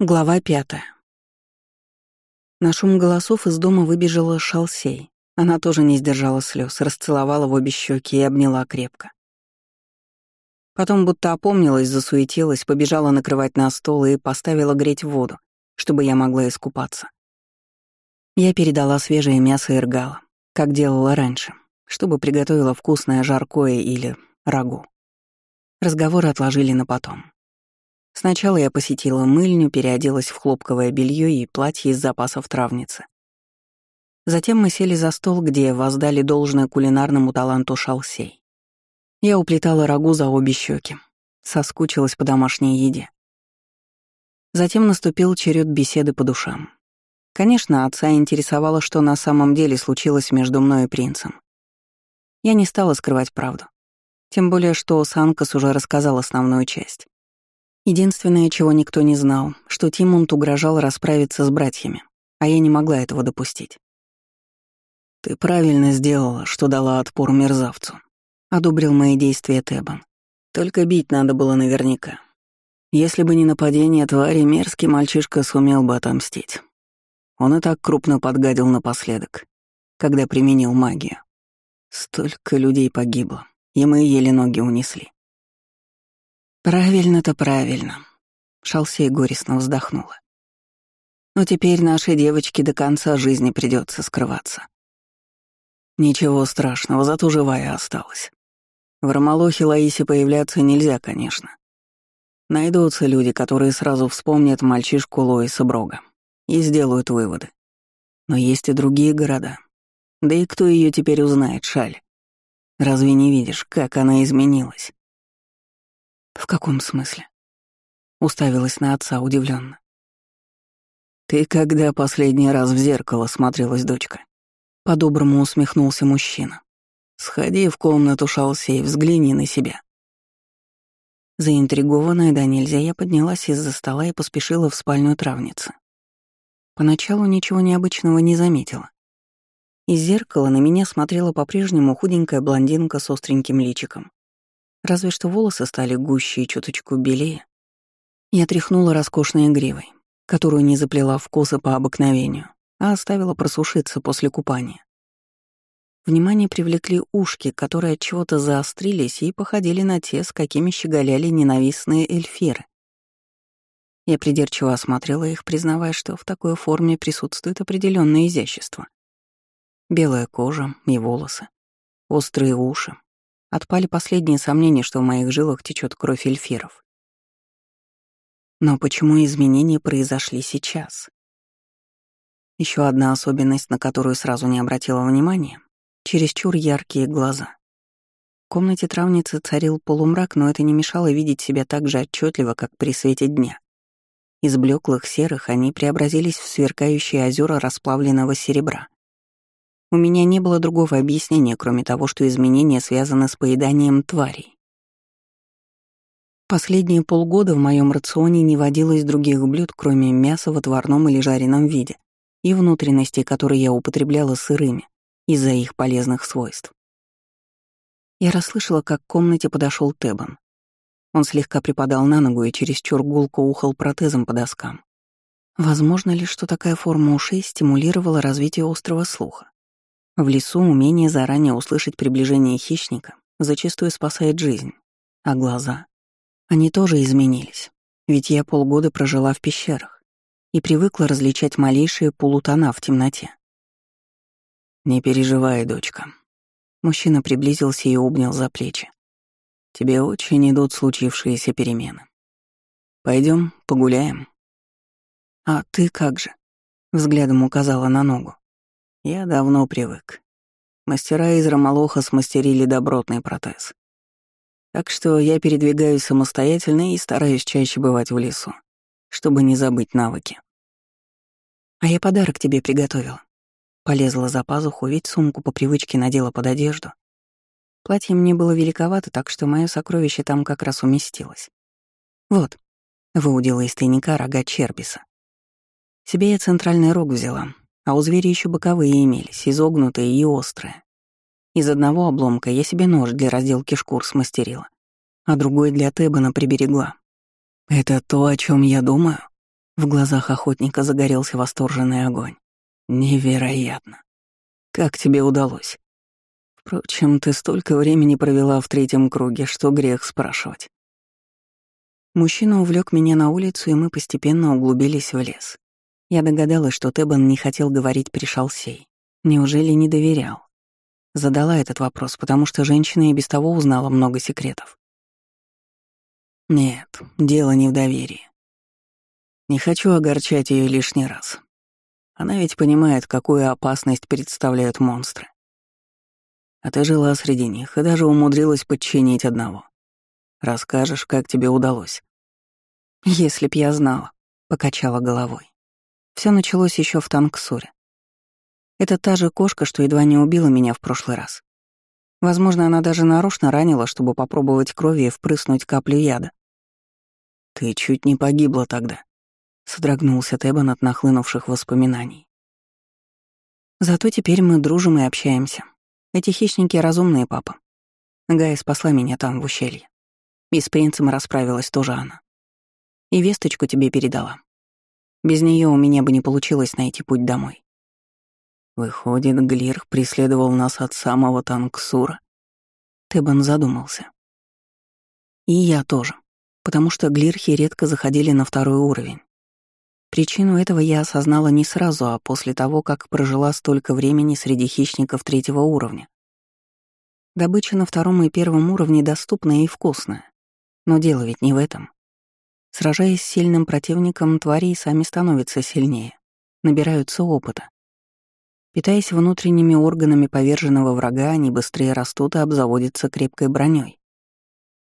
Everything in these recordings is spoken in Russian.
Глава пятая. На шум голосов из дома выбежала Шалсей. Она тоже не сдержала слез, расцеловала в обе щеки и обняла крепко. Потом будто опомнилась, засуетилась, побежала накрывать на стол и поставила греть воду, чтобы я могла искупаться. Я передала свежее мясо иргала, как делала раньше, чтобы приготовила вкусное жаркое или рагу. Разговоры отложили на потом. Сначала я посетила мыльню, переоделась в хлопковое белье и платье из запасов травницы. Затем мы сели за стол, где воздали должное кулинарному таланту шалсей. Я уплетала рагу за обе щеки, соскучилась по домашней еде. Затем наступил черед беседы по душам. Конечно, отца интересовало, что на самом деле случилось между мной и принцем. Я не стала скрывать правду. Тем более, что Санкас уже рассказал основную часть. Единственное, чего никто не знал, что Тимонт угрожал расправиться с братьями, а я не могла этого допустить. «Ты правильно сделала, что дала отпор мерзавцу», — одобрил мои действия Тебан. «Только бить надо было наверняка. Если бы не нападение твари, мерзкий мальчишка сумел бы отомстить. Он и так крупно подгадил напоследок, когда применил магию. Столько людей погибло, и мы еле ноги унесли. «Правильно-то правильно», — Шалсей горестно вздохнула. «Но теперь нашей девочке до конца жизни придется скрываться». «Ничего страшного, зато живая осталась. В Ромолохе Лаисе появляться нельзя, конечно. Найдутся люди, которые сразу вспомнят мальчишку Лоиса Брога и сделают выводы. Но есть и другие города. Да и кто ее теперь узнает, Шаль? Разве не видишь, как она изменилась? «В каком смысле?» Уставилась на отца удивленно. «Ты когда последний раз в зеркало смотрелась, дочка?» По-доброму усмехнулся мужчина. «Сходи в комнату Шалсей, взгляни на себя». Заинтригованная да нельзя, я поднялась из-за стола и поспешила в спальню травницы. Поначалу ничего необычного не заметила. Из зеркала на меня смотрела по-прежнему худенькая блондинка с остреньким личиком. Разве что волосы стали гуще и чуточку белее. Я тряхнула роскошной гривой, которую не заплела в косы по обыкновению, а оставила просушиться после купания. Внимание привлекли ушки, которые от чего-то заострились и походили на те, с какими щеголяли ненавистные эльфиры. Я придирчиво осмотрела их, признавая, что в такой форме присутствует определенное изящество. Белая кожа и волосы, острые уши, Отпали последние сомнения, что в моих жилах течет кровь эльфиров. Но почему изменения произошли сейчас? Еще одна особенность, на которую сразу не обратила внимания — чересчур яркие глаза. В комнате травницы царил полумрак, но это не мешало видеть себя так же отчетливо, как при свете дня. Из блеклых серых они преобразились в сверкающие озера расплавленного серебра. У меня не было другого объяснения, кроме того, что изменения связаны с поеданием тварей. Последние полгода в моем рационе не водилось других блюд, кроме мяса в отварном или жареном виде и внутренностей, которые я употребляла сырыми из-за их полезных свойств. Я расслышала, как к комнате подошел Тебан. Он слегка припадал на ногу и чересчур гулко ухал протезом по доскам. Возможно ли, что такая форма ушей стимулировала развитие острого слуха? В лесу умение заранее услышать приближение хищника зачастую спасает жизнь. А глаза? Они тоже изменились. Ведь я полгода прожила в пещерах и привыкла различать малейшие полутона в темноте. «Не переживай, дочка». Мужчина приблизился и обнял за плечи. «Тебе очень идут случившиеся перемены. Пойдем погуляем». «А ты как же?» — взглядом указала на ногу. Я давно привык. Мастера из Ромолоха смастерили добротный протез. Так что я передвигаюсь самостоятельно и стараюсь чаще бывать в лесу, чтобы не забыть навыки. А я подарок тебе приготовила. Полезла за пазуху, ведь сумку по привычке надела под одежду. Платье мне было великовато, так что мое сокровище там как раз уместилось. Вот, выудила из тайника рога чербиса. Себе я центральный рог взяла, а у зверя еще боковые имелись, изогнутые и острые. Из одного обломка я себе нож для разделки шкур смастерила, а другой для Тебана приберегла. «Это то, о чем я думаю?» В глазах охотника загорелся восторженный огонь. Невероятно. Как тебе удалось? Впрочем, ты столько времени провела в третьем круге, что грех спрашивать. Мужчина увлек меня на улицу, и мы постепенно углубились в лес. Я догадалась, что Тебан не хотел говорить при шалсей. Неужели не доверял? Задала этот вопрос, потому что женщина и без того узнала много секретов. Нет, дело не в доверии. Не хочу огорчать ее лишний раз. Она ведь понимает, какую опасность представляют монстры. А ты жила среди них и даже умудрилась подчинить одного. Расскажешь, как тебе удалось?» «Если б я знала», — покачала головой. Все началось еще в Танксуре. Это та же кошка, что едва не убила меня в прошлый раз. Возможно, она даже нарочно ранила, чтобы попробовать крови и впрыснуть каплю яда. «Ты чуть не погибла тогда», — содрогнулся Тебан от нахлынувших воспоминаний. «Зато теперь мы дружим и общаемся. Эти хищники разумные, папа. Гая спасла меня там, в ущелье. И с принцем расправилась тоже она. И весточку тебе передала. Без нее у меня бы не получилось найти путь домой. Выходит, Глирх преследовал нас от самого Танксура. Тебан задумался. И я тоже, потому что Глирхи редко заходили на второй уровень. Причину этого я осознала не сразу, а после того, как прожила столько времени среди хищников третьего уровня. Добыча на втором и первом уровне доступная и вкусная. Но дело ведь не в этом. Сражаясь с сильным противником, твари и сами становятся сильнее, набираются опыта. Питаясь внутренними органами поверженного врага, они быстрее растут и обзаводятся крепкой броней.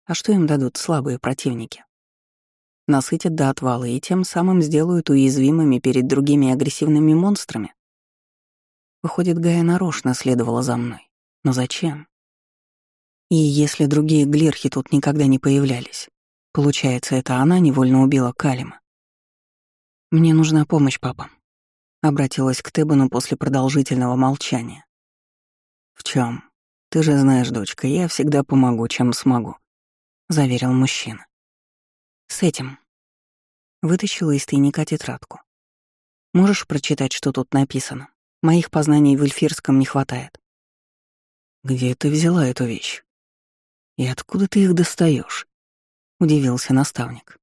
А что им дадут слабые противники? насытят до отвала и тем самым сделают уязвимыми перед другими агрессивными монстрами. Выходит, Гая нарочно следовала за мной. Но зачем? И если другие глирхи тут никогда не появлялись, получается, это она невольно убила Калима. «Мне нужна помощь, папа», — обратилась к Тебану после продолжительного молчания. «В чем? Ты же знаешь, дочка, я всегда помогу, чем смогу», — заверил мужчина. С этим. Вытащила из тайника тетрадку. Можешь прочитать, что тут написано? Моих познаний в эльфирском не хватает. Где ты взяла эту вещь? И откуда ты их достаешь? Удивился наставник.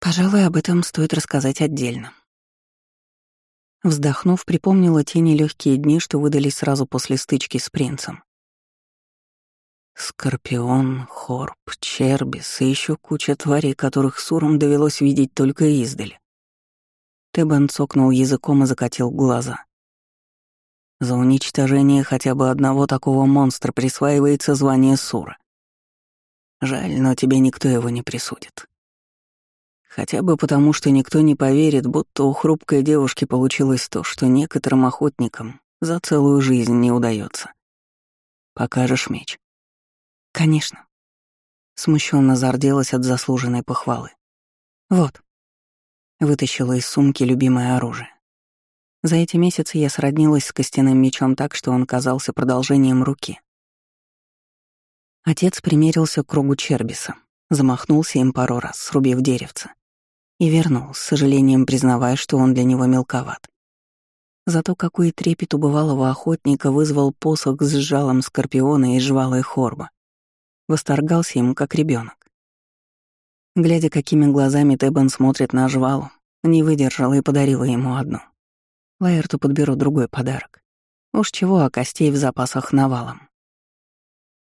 Пожалуй, об этом стоит рассказать отдельно. Вздохнув, припомнила те нелегкие дни, что выдались сразу после стычки с принцем. Скорпион, Хорб, Чербис и еще куча тварей, которых Сурам довелось видеть только издали. Тебан цокнул языком и закатил глаза. За уничтожение хотя бы одного такого монстра присваивается звание Сура. Жаль, но тебе никто его не присудит. Хотя бы потому, что никто не поверит, будто у хрупкой девушки получилось то, что некоторым охотникам за целую жизнь не удается. Покажешь меч. Конечно. Смущенно зарделась от заслуженной похвалы. Вот. Вытащила из сумки любимое оружие. За эти месяцы я сроднилась с костяным мечом так, что он казался продолжением руки. Отец примерился к кругу Чербиса, замахнулся им пару раз, срубив деревце, и вернул, с сожалением признавая, что он для него мелковат. Зато какой трепет у бывалого охотника вызвал посох с жалом скорпиона и жвалой хорба восторгался ему как ребенок. Глядя, какими глазами Тебан смотрит на жвалу, не выдержала и подарила ему одну. Лаэрту подберу другой подарок. Уж чего, а костей в запасах навалом.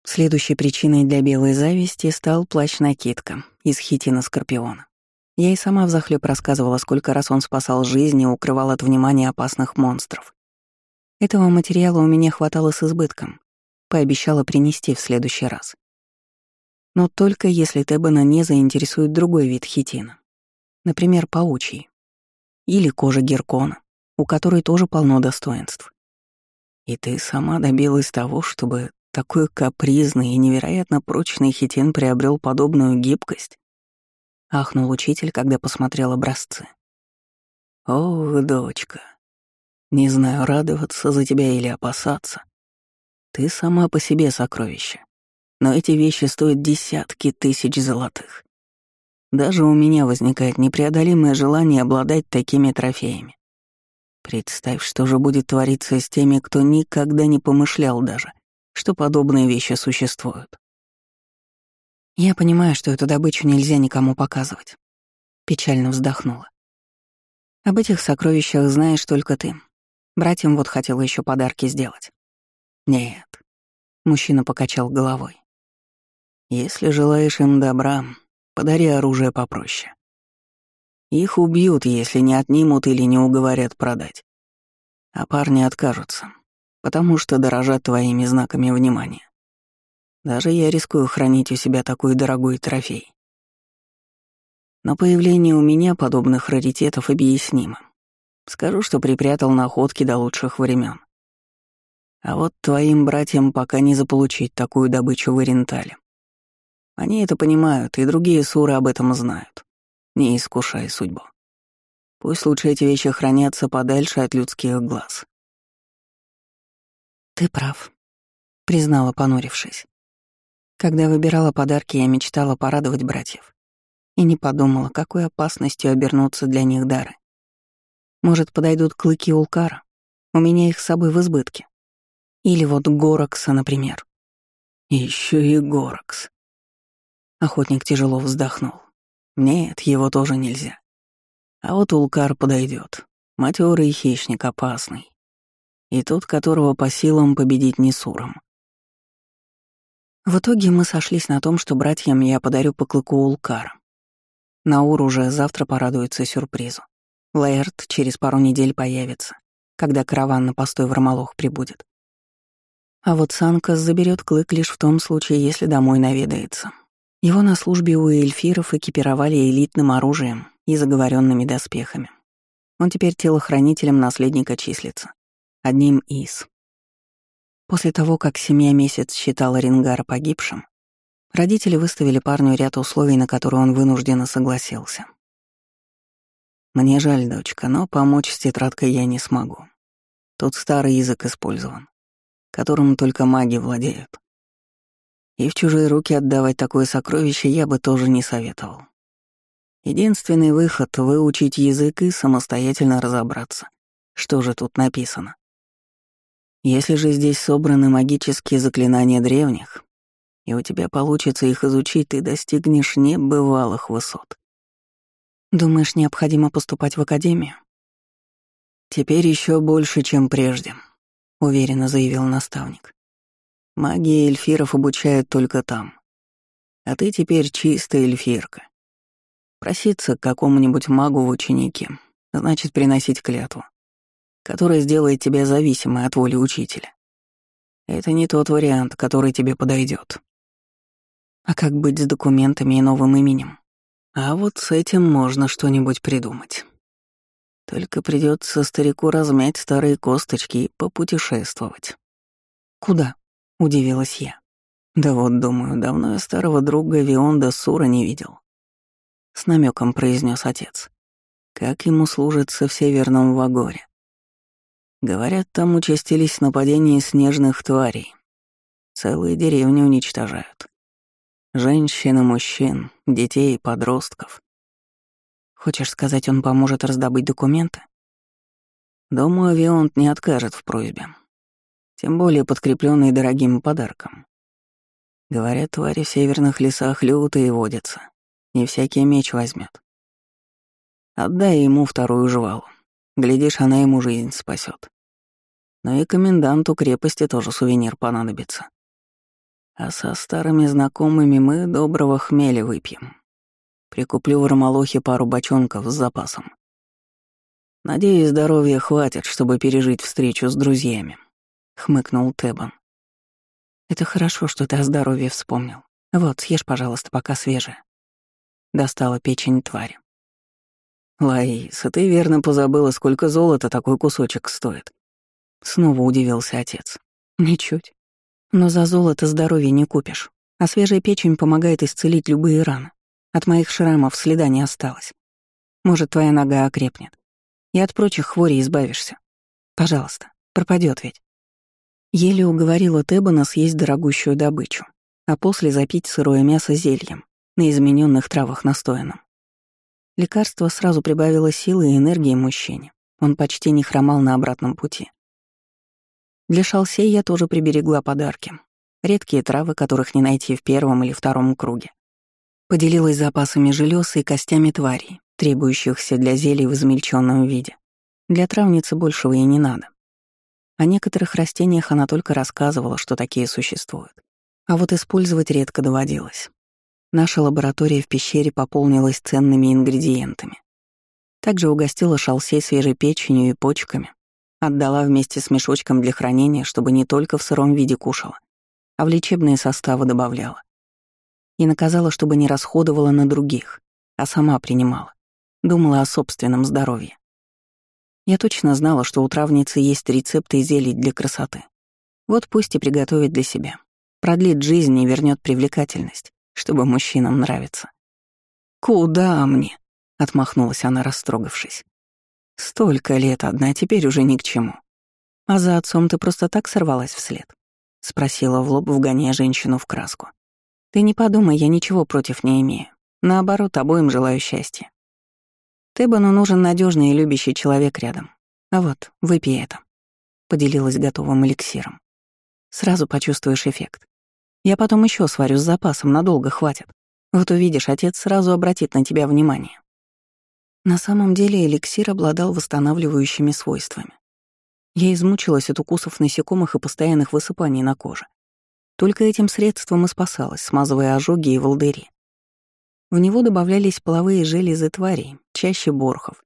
Следующей причиной для белой зависти стал плащ-накидка из хитина Скорпиона. Я и сама взахлёб рассказывала, сколько раз он спасал жизни и укрывал от внимания опасных монстров. Этого материала у меня хватало с избытком. Пообещала принести в следующий раз. Но только если Тебана не заинтересует другой вид хитина. Например, паучий. Или кожа геркона, у которой тоже полно достоинств. И ты сама добилась того, чтобы такой капризный и невероятно прочный хитин приобрел подобную гибкость? Ахнул учитель, когда посмотрел образцы. Ох, дочка, не знаю, радоваться за тебя или опасаться. Ты сама по себе сокровище но эти вещи стоят десятки тысяч золотых. Даже у меня возникает непреодолимое желание обладать такими трофеями. Представь, что же будет твориться с теми, кто никогда не помышлял даже, что подобные вещи существуют. Я понимаю, что эту добычу нельзя никому показывать. Печально вздохнула. Об этих сокровищах знаешь только ты. Братьям вот хотела еще подарки сделать. Нет. Мужчина покачал головой. Если желаешь им добра, подари оружие попроще. Их убьют, если не отнимут или не уговорят продать. А парни откажутся, потому что дорожат твоими знаками внимания. Даже я рискую хранить у себя такой дорогой трофей. Но появление у меня подобных раритетов объяснимо. Скажу, что припрятал находки до лучших времен. А вот твоим братьям пока не заполучить такую добычу в Орентале. Они это понимают, и другие суры об этом знают. Не искушай судьбу. Пусть лучше эти вещи хранятся подальше от людских глаз. «Ты прав», — признала, понурившись. Когда выбирала подарки, я мечтала порадовать братьев. И не подумала, какой опасностью обернуться для них дары. Может, подойдут клыки Улкара? У меня их с собой в избытке. Или вот Горокса, например. Еще и Горокс. Охотник тяжело вздохнул. Нет, его тоже нельзя. А вот Улкар подойдет. Матерый хищник, опасный. И тот, которого по силам победить не суром. В итоге мы сошлись на том, что братьям я подарю по клыку Улкара. Наур уже завтра порадуется сюрпризу. Лаэрт через пару недель появится, когда караван на постой в Ромолох прибудет. А вот Санкас заберет клык лишь в том случае, если домой наведается. Его на службе у эльфиров экипировали элитным оружием и заговоренными доспехами. Он теперь телохранителем наследника числится. Одним из. После того, как семья месяц считала Рингара погибшим, родители выставили парню ряд условий, на которые он вынужденно согласился. Мне жаль, дочка, но помочь с тетрадкой я не смогу. Тут старый язык использован, которым только маги владеют. И в чужие руки отдавать такое сокровище я бы тоже не советовал. Единственный выход — выучить язык и самостоятельно разобраться, что же тут написано. Если же здесь собраны магические заклинания древних, и у тебя получится их изучить, ты достигнешь небывалых высот. Думаешь, необходимо поступать в академию? Теперь еще больше, чем прежде, уверенно заявил наставник. Магия эльфиров обучают только там. А ты теперь чистая эльфирка. Проситься к какому-нибудь магу в ученики значит приносить клятву, которая сделает тебя зависимой от воли учителя. Это не тот вариант, который тебе подойдет. А как быть с документами и новым именем? А вот с этим можно что-нибудь придумать. Только придется старику размять старые косточки и попутешествовать. Куда? удивилась я. Да вот, думаю, давно я старого друга Вионда Сура не видел. С намеком произнес отец. Как ему служится в Северном Вагоре. Говорят, там участились нападения снежных тварей. Целые деревни уничтожают. Женщин и мужчин, детей и подростков. Хочешь сказать, он поможет раздобыть документы? Думаю, Вионт не откажет в просьбе. Тем более подкрепленный дорогим подарком. Говорят, твари в северных лесах лютые водятся. Не всякий меч возьмет. Отдай ему вторую жвалу. Глядишь, она ему жизнь спасет. Но и коменданту крепости тоже сувенир понадобится. А со старыми знакомыми мы доброго хмеля выпьем. Прикуплю в Ромолохе пару бочонков с запасом. Надеюсь, здоровья хватит, чтобы пережить встречу с друзьями», — хмыкнул Тебан. «Это хорошо, что ты о здоровье вспомнил. Вот, съешь, пожалуйста, пока свежее». Достала печень твари. «Лаиса, ты верно позабыла, сколько золота такой кусочек стоит?» Снова удивился отец. «Ничуть. Но за золото здоровье не купишь, а свежая печень помогает исцелить любые раны. От моих шрамов следа не осталось. Может, твоя нога окрепнет. И от прочих хворей избавишься. Пожалуйста, пропадет ведь. Еле уговорила Тебана съесть дорогущую добычу, а после запить сырое мясо зельем, на измененных травах настоянном. Лекарство сразу прибавило силы и энергии мужчине. Он почти не хромал на обратном пути. Для шалсей я тоже приберегла подарки. Редкие травы, которых не найти в первом или втором круге. Поделилась запасами желез и костями тварей, требующихся для зелий в измельченном виде. Для травницы большего и не надо. О некоторых растениях она только рассказывала, что такие существуют. А вот использовать редко доводилось. Наша лаборатория в пещере пополнилась ценными ингредиентами. Также угостила шалсей свежей печенью и почками, отдала вместе с мешочком для хранения, чтобы не только в сыром виде кушала, а в лечебные составы добавляла. И наказала, чтобы не расходовала на других, а сама принимала. Думала о собственном здоровье. Я точно знала, что у травницы есть рецепты зелий для красоты. Вот пусть и приготовит для себя. Продлит жизнь и вернет привлекательность, чтобы мужчинам нравиться. «Куда мне?» — отмахнулась она, растрогавшись. «Столько лет одна, теперь уже ни к чему. А за отцом ты просто так сорвалась вслед?» — спросила в лоб, вгоняя женщину в краску. «Ты не подумай, я ничего против не имею. Наоборот, обоим желаю счастья. Тебану нужен надежный и любящий человек рядом. А вот, выпей это. Поделилась готовым эликсиром. Сразу почувствуешь эффект. Я потом еще сварю с запасом, надолго хватит. Вот увидишь, отец сразу обратит на тебя внимание. На самом деле эликсир обладал восстанавливающими свойствами. Я измучилась от укусов насекомых и постоянных высыпаний на коже. Только этим средством и спасалась, смазывая ожоги и волдыри. В него добавлялись половые железы тварей, чаще борхов,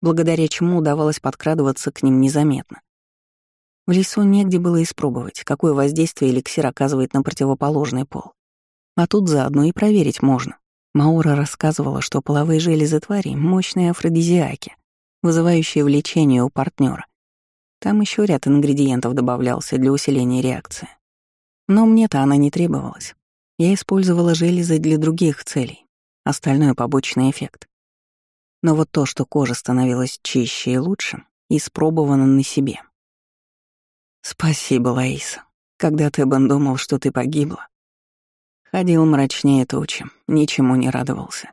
благодаря чему удавалось подкрадываться к ним незаметно. В лесу негде было испробовать, какое воздействие эликсир оказывает на противоположный пол. А тут заодно и проверить можно. Маура рассказывала, что половые железы тварей — мощные афродизиаки, вызывающие влечение у партнера. Там еще ряд ингредиентов добавлялся для усиления реакции. Но мне-то она не требовалась. Я использовала железы для других целей, Остальное — побочный эффект. Но вот то, что кожа становилась чище и лучше, испробовано на себе. Спасибо, Лаиса. Когда Тебан думал, что ты погибла, ходил мрачнее тучи, ничему не радовался.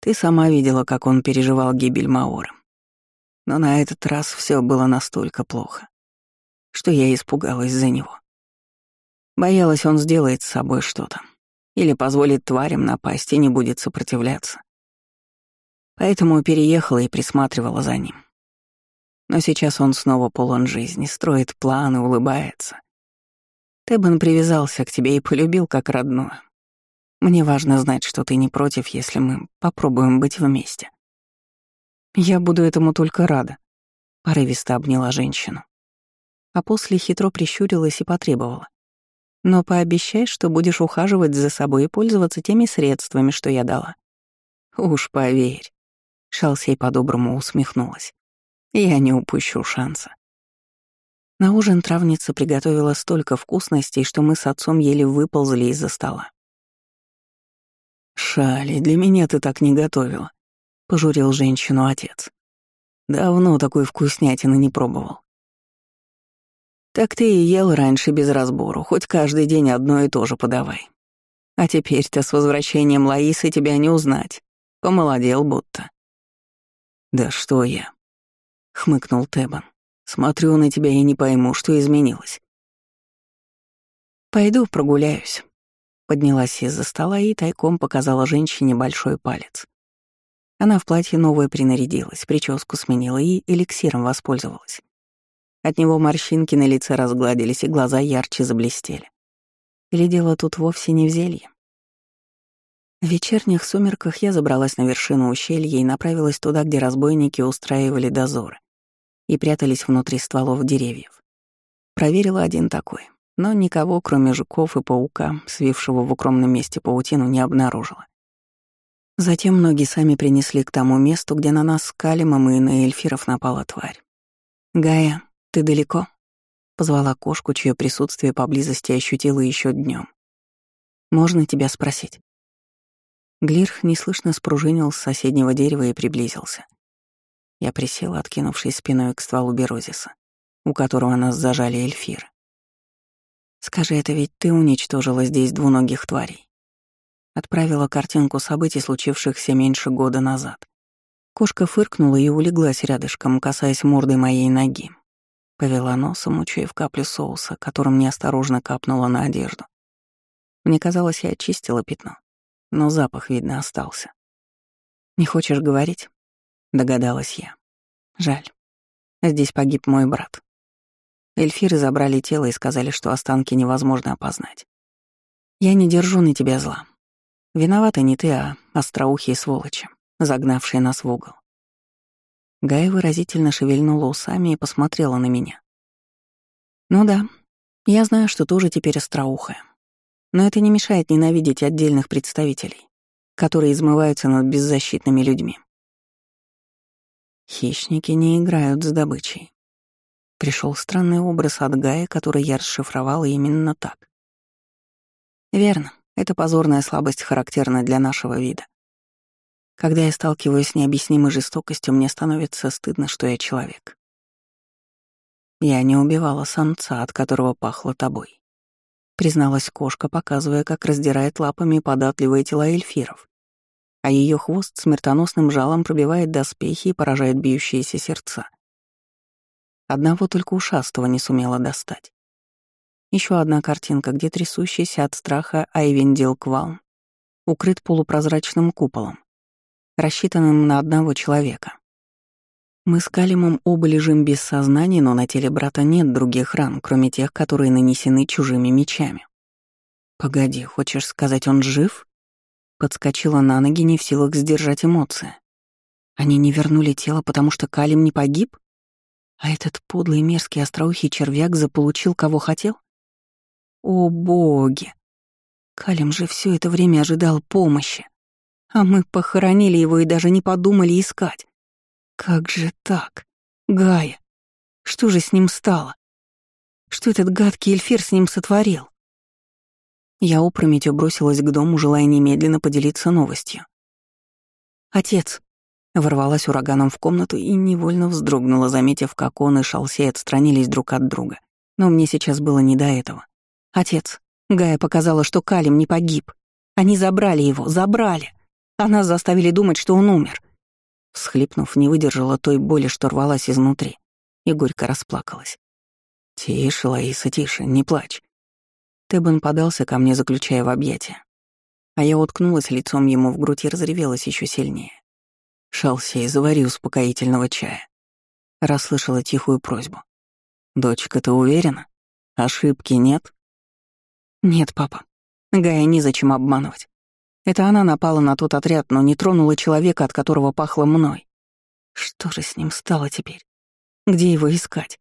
Ты сама видела, как он переживал гибель Маора. Но на этот раз все было настолько плохо, что я испугалась за него. Боялась, он сделает с собой что-то, или позволит тварям напасть и не будет сопротивляться. Поэтому переехала и присматривала за ним. Но сейчас он снова полон жизни, строит планы, улыбается. Тебан привязался к тебе и полюбил как родную. Мне важно знать, что ты не против, если мы попробуем быть вместе. Я буду этому только рада, — порывисто обняла женщину. А после хитро прищурилась и потребовала. Но пообещай, что будешь ухаживать за собой и пользоваться теми средствами, что я дала. Уж поверь. Шалсей по-доброму усмехнулась. Я не упущу шанса. На ужин травница приготовила столько вкусностей, что мы с отцом еле выползли из-за стола. «Шали, для меня ты так не готовила», — пожурил женщину отец. «Давно такой вкуснятины не пробовал. Так ты и ел раньше без разбору, хоть каждый день одно и то же подавай. А теперь-то с возвращением Лаисы тебя не узнать. Помолодел будто. «Да что я?» — хмыкнул Тебан. «Смотрю на тебя и не пойму, что изменилось». «Пойду прогуляюсь», — поднялась из-за стола и тайком показала женщине большой палец. Она в платье новое принарядилась, прическу сменила и эликсиром воспользовалась. От него морщинки на лице разгладились, и глаза ярче заблестели. Или дело тут вовсе не в зелье? В вечерних сумерках я забралась на вершину ущелья и направилась туда, где разбойники устраивали дозоры и прятались внутри стволов деревьев. Проверила один такой, но никого, кроме жуков и паука, свившего в укромном месте паутину, не обнаружила. Затем ноги сами принесли к тому месту, где на нас с Калимом и на эльфиров напала тварь. «Гая, «Ты далеко?» — позвала кошку, чье присутствие поблизости ощутила еще днем. «Можно тебя спросить?» Глирх неслышно спружинил с соседнего дерева и приблизился. Я присела, откинувшись спиной к стволу Берозиса, у которого нас зажали эльфиры. «Скажи, это ведь ты уничтожила здесь двуногих тварей?» Отправила картинку событий, случившихся меньше года назад. Кошка фыркнула и улеглась рядышком, касаясь мордой моей ноги. Повела носом, учуяв каплю соуса, которым неосторожно капнула на одежду. Мне казалось, я очистила пятно, но запах, видно, остался. «Не хочешь говорить?» — догадалась я. «Жаль. Здесь погиб мой брат. Эльфиры забрали тело и сказали, что останки невозможно опознать. Я не держу на тебя зла. Виновата не ты, а остроухие сволочи, загнавшие нас в угол. Гая выразительно шевельнула усами и посмотрела на меня. Ну да, я знаю, что тоже теперь остроухая. Но это не мешает ненавидеть отдельных представителей, которые измываются над беззащитными людьми. Хищники не играют с добычей. Пришел странный образ от Гая, который я расшифровала именно так. Верно, это позорная слабость характерна для нашего вида. Когда я сталкиваюсь с необъяснимой жестокостью, мне становится стыдно, что я человек. Я не убивала самца, от которого пахло тобой. Призналась кошка, показывая, как раздирает лапами податливые тела эльфиров а ее хвост смертоносным жалом пробивает доспехи и поражает бьющиеся сердца. Одного только ушастого не сумела достать. Еще одна картинка, где трясущийся от страха Айвендил Квалм укрыт полупрозрачным куполом, рассчитанным на одного человека. Мы с Калимом оба лежим без сознания, но на теле брата нет других ран, кроме тех, которые нанесены чужими мечами. «Погоди, хочешь сказать, он жив?» Подскочила на ноги, не в силах сдержать эмоции. Они не вернули тело, потому что Калим не погиб? А этот подлый мерзкий остроухий червяк заполучил, кого хотел? О боги! Калим же все это время ожидал помощи. А мы похоронили его и даже не подумали искать. Как же так? Гая, что же с ним стало? Что этот гадкий эльфир с ним сотворил? Я опрометью бросилась к дому, желая немедленно поделиться новостью. «Отец!» — ворвалась ураганом в комнату и невольно вздрогнула, заметив, как он и Шалсей отстранились друг от друга. Но мне сейчас было не до этого. «Отец!» Гая показала, что Калим не погиб. Они забрали его, забрали. А нас заставили думать, что он умер. Всхлипнув, не выдержала той боли, что рвалась изнутри, и горько расплакалась. «Тише, Лаиса, тише, не плачь. Тебан подался ко мне, заключая в объятия. А я уткнулась лицом ему в грудь и разревелась еще сильнее. «Шалсей, завари успокоительного чая». Расслышала тихую просьбу. «Дочка, ты уверена? Ошибки нет?» «Нет, папа. Гая незачем обманывать. Это она напала на тот отряд, но не тронула человека, от которого пахло мной. Что же с ним стало теперь? Где его искать?»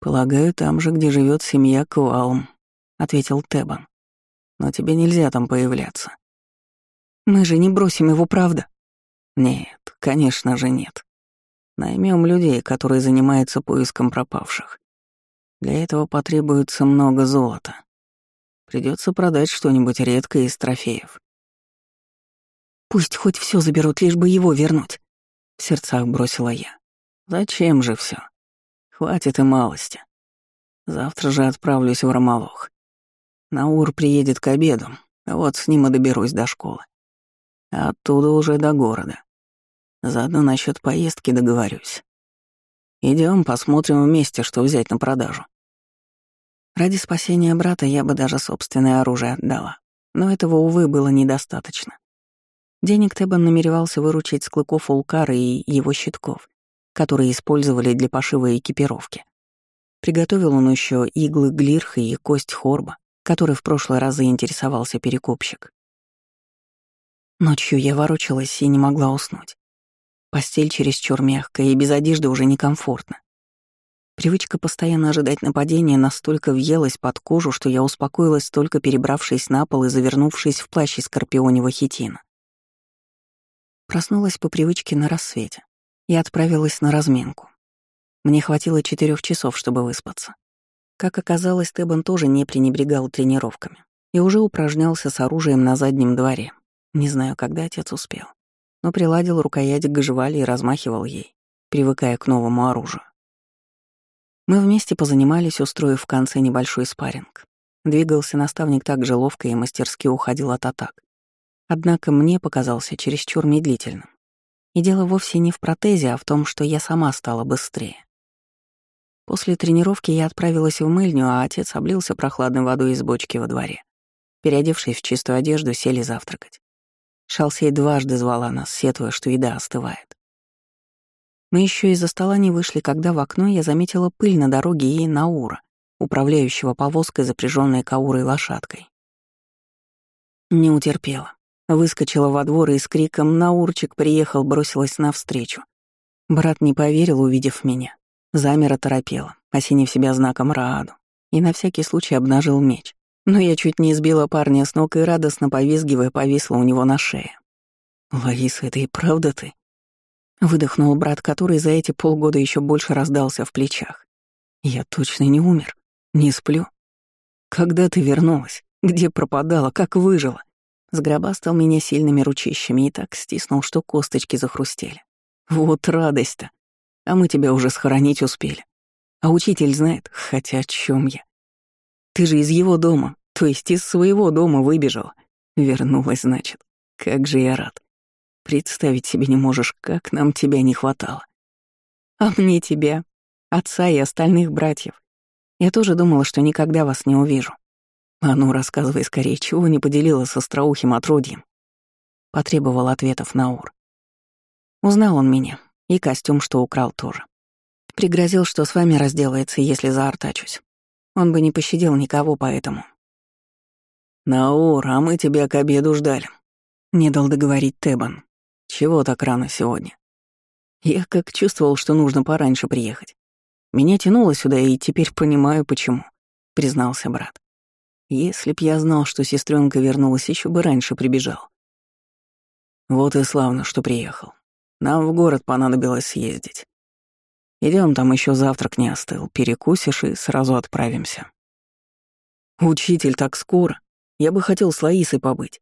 «Полагаю, там же, где живет семья Куалм», — ответил Тебан. «Но тебе нельзя там появляться». «Мы же не бросим его, правда?» «Нет, конечно же нет. Наймем людей, которые занимаются поиском пропавших. Для этого потребуется много золота. Придется продать что-нибудь редкое из трофеев». «Пусть хоть все заберут, лишь бы его вернуть», — в сердцах бросила я. «Зачем же все? Хватит и малости. Завтра же отправлюсь в Ромолох. Наур приедет к обеду, вот с ним и доберусь до школы. Оттуда уже до города. Заодно насчет поездки договорюсь. Идем, посмотрим вместе, что взять на продажу. Ради спасения брата я бы даже собственное оружие отдала. Но этого, увы, было недостаточно. Денег Тебан намеревался выручить с клыков Улкара и его щитков, которые использовали для пошива экипировки. Приготовил он еще иглы глирха и кость хорба, который в прошлый раз заинтересовался перекупщик. Ночью я ворочалась и не могла уснуть. Постель чересчур мягкая и без одежды уже некомфортно. Привычка постоянно ожидать нападения настолько въелась под кожу, что я успокоилась только перебравшись на пол и завернувшись в плащ из скорпионего хитина. Проснулась по привычке на рассвете и отправилась на разминку. Мне хватило четырех часов, чтобы выспаться. Как оказалось, Тебан тоже не пренебрегал тренировками и уже упражнялся с оружием на заднем дворе. Не знаю, когда отец успел, но приладил рукоять к жвали и размахивал ей, привыкая к новому оружию. Мы вместе позанимались, устроив в конце небольшой спарринг. Двигался наставник так же ловко и мастерски уходил от атак, Однако мне показался чересчур медлительным. И дело вовсе не в протезе, а в том, что я сама стала быстрее. После тренировки я отправилась в мыльню, а отец облился прохладной водой из бочки во дворе. Переодевшись в чистую одежду, сели завтракать. Шалсей дважды звала нас, сетуя, что еда остывает. Мы еще из-за стола не вышли, когда в окно я заметила пыль на дороге и Наура, управляющего повозкой, запряженной каурой лошадкой. Не утерпела. Выскочила во двор и с криком «Наурчик приехал!» бросилась навстречу. Брат не поверил, увидев меня. Замер оторопела, осенив себя знаком Рааду, и на всякий случай обнажил меч. Но я чуть не избила парня с ног и радостно повизгивая повисла у него на шее. «Лариса, это и правда ты?» Выдохнул брат, который за эти полгода еще больше раздался в плечах. «Я точно не умер. Не сплю. Когда ты вернулась? Где пропадала? Как выжила?» Сгробастал меня сильными ручищами и так стиснул, что косточки захрустели. «Вот радость-то! А мы тебя уже схоронить успели. А учитель знает, хотя о чем я. Ты же из его дома, то есть из своего дома выбежала. Вернулась, значит. Как же я рад. Представить себе не можешь, как нам тебя не хватало. А мне тебя, отца и остальных братьев. Я тоже думала, что никогда вас не увижу. А ну, рассказывай скорее, чего не поделила со остроухим отродьем. Потребовал ответов Наур. Узнал он меня, и костюм, что украл, тоже. Пригрозил, что с вами разделается, если заортачусь. Он бы не пощадил никого, поэтому... «Наур, а мы тебя к обеду ждали», — не дал договорить Тебан. «Чего так рано сегодня?» Я как чувствовал, что нужно пораньше приехать. Меня тянуло сюда, и теперь понимаю, почему, — признался брат. Если б я знал, что сестренка вернулась, еще бы раньше прибежал. Вот и славно, что приехал. Нам в город понадобилось съездить. Идем, там еще завтрак не остыл, перекусишь и сразу отправимся. Учитель, так скоро. Я бы хотел с Лаисой побыть.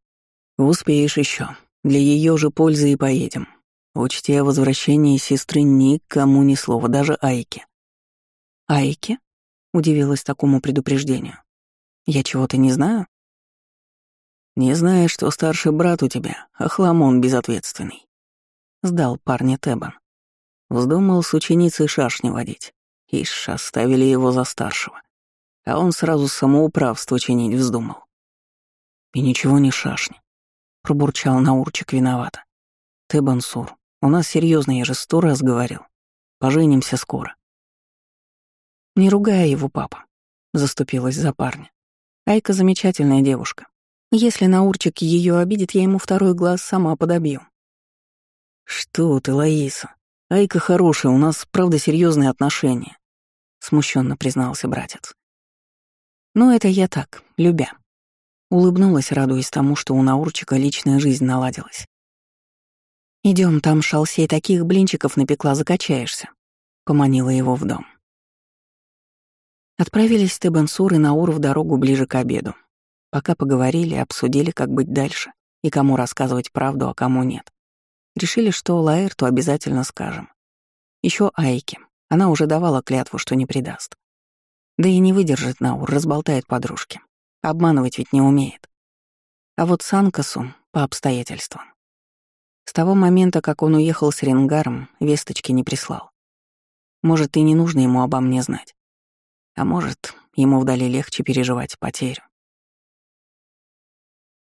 Успеешь еще. Для ее же пользы и поедем. Учти о возвращении сестры никому ни слова, даже Айке. Айке? Удивилась такому предупреждению. Я чего-то не знаю? Не знаешь, что старший брат у тебя, охламон безответственный. Сдал парня Тебан. Вздумал с ученицей шашни водить. Ишь, оставили его за старшего. А он сразу самоуправство чинить вздумал. И ничего не шашни. Пробурчал Наурчик виновато. Ты, Бансур, у нас серьезно, я же сто раз говорил. Поженимся скоро. Не ругая его, папа. Заступилась за парня. Айка замечательная девушка. Если Наурчик ее обидит, я ему второй глаз сама подобью. «Что ты, Лаиса? Айка хорошая, у нас, правда, серьезные отношения», — смущенно признался братец. «Ну, это я так, любя». Улыбнулась, радуясь тому, что у Наурчика личная жизнь наладилась. Идем, там шалсей таких блинчиков напекла, закачаешься», — поманила его в дом. Отправились Тебенсур и Наур в дорогу ближе к обеду. Пока поговорили, обсудили, как быть дальше и кому рассказывать правду, а кому нет. Решили, что Лаэрту обязательно скажем. Еще Айке. Она уже давала клятву, что не предаст. Да и не выдержит Наур, разболтает подружки. Обманывать ведь не умеет. А вот Санкасу по обстоятельствам. С того момента, как он уехал с Ренгаром, весточки не прислал. Может, и не нужно ему обо мне знать. А может, ему вдали легче переживать потерю.